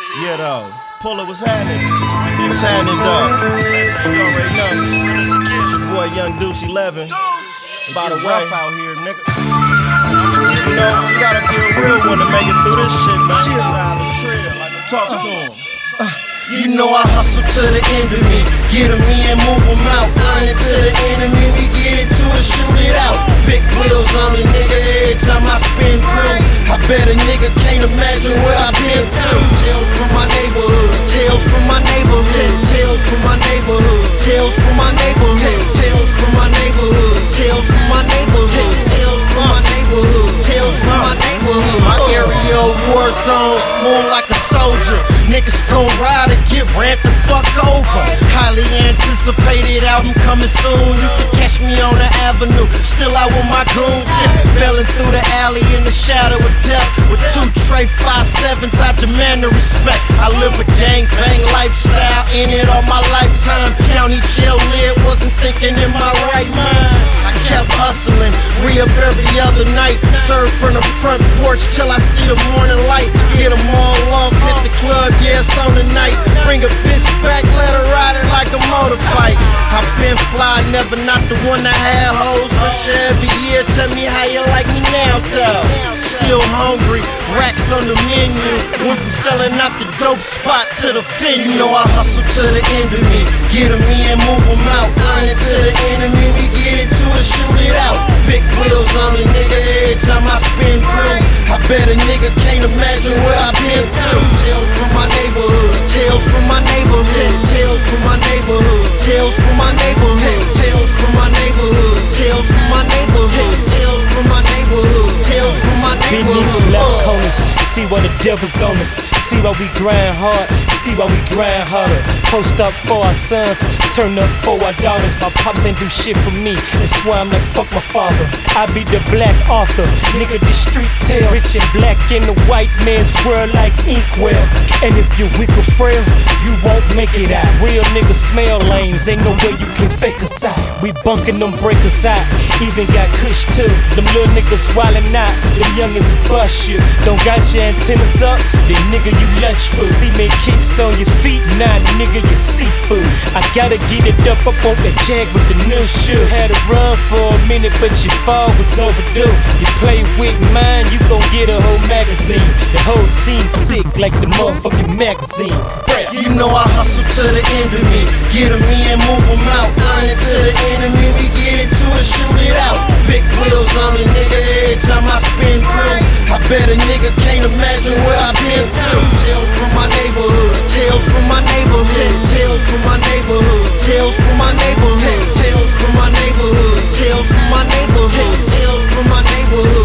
Yeah, though. Puller was happening. He was happening, though. You already know. It's your boy Young Deuce 11. By the way, out here, nigga. You know, we gotta be a real one to make it through this shit, man. Chill, Talk to him. Uh, you know I hustle to the end of me. Get 'em in, move 'em out. Run into the enemy. We get into it, shoot it out. Big wheels on me, nigga. Neighborhood. Tales from my neighborhood. Tales from my neighborhood. My area war zone. More like a soldier. Niggas gon' ride and get ran the fuck over. Highly anticipated album coming soon. You can catch me on the avenue, still out with my goons. Yeah, belling through the alley in the shadow of death with two tray five sevens. I demand the respect. I live a gang bang lifestyle in it all my lifetime. County jail lid, wasn't thinking in my other night. Serve from the front porch till I see the morning light. Get 'em all off, hit the club, yeah, it's on tonight. Bring a bitch back, let her ride it like a motorbike. I've been fly, never not the one that had hoes. Richer every year, tell me how you like me now, tell. Still hungry, racks on the menu. Went from selling out the dope spot to the venue. You know I hustle to the end of me. Get 'em in, move 'em out. Run into the enemy, we get into it, shoot it out. Big wheels on me, nigga, bet a nigga can't imagine what I've been through. Tales from my neighborhood, tales from my neighborhood, tales from my neighborhood, tales from my neighborhood, tales from my neighborhood, tales from my neighborhood, tales from my neighborhood, tales from my these neighborhood. black corners, see why the devil's on us. See why we grind hard, see why we grind harder. Post up for our sons, turn up for our daughters. My pops ain't do shit for me, that's why I'm like fuck my father. I be the black author, nigga the street tale. Black in the white man's world like inkwell. And if you're weak or frail, you won't make it out. Real niggas smell lames, ain't no way you can fake us out. We bunkin' them breakers out, even got kush too. Them little niggas wildin' out, them youngins bust you. Don't got your antennas up, then nigga you lunch for. See me kicks on your feet, nah nigga you seafood. I gotta get it up up on that jag with the new shoe. Had a run for a minute, but your fall was overdue. You play with mine, you gon' get get a whole magazine. The whole team sick like the motherfucking magazine. Breath. You know I hustle to the end of me. Get them in, move them out. Run into the enemy, we get into it, shoot it out. Big wheels on me, nigga, every time I spin through. I bet a nigga can't imagine what I've been through. Tales from my neighborhood, tales from my neighborhood, tales from my neighborhood, tales from my neighborhood, tales from my neighborhood, tales from my neighborhood, tales from my neighborhood.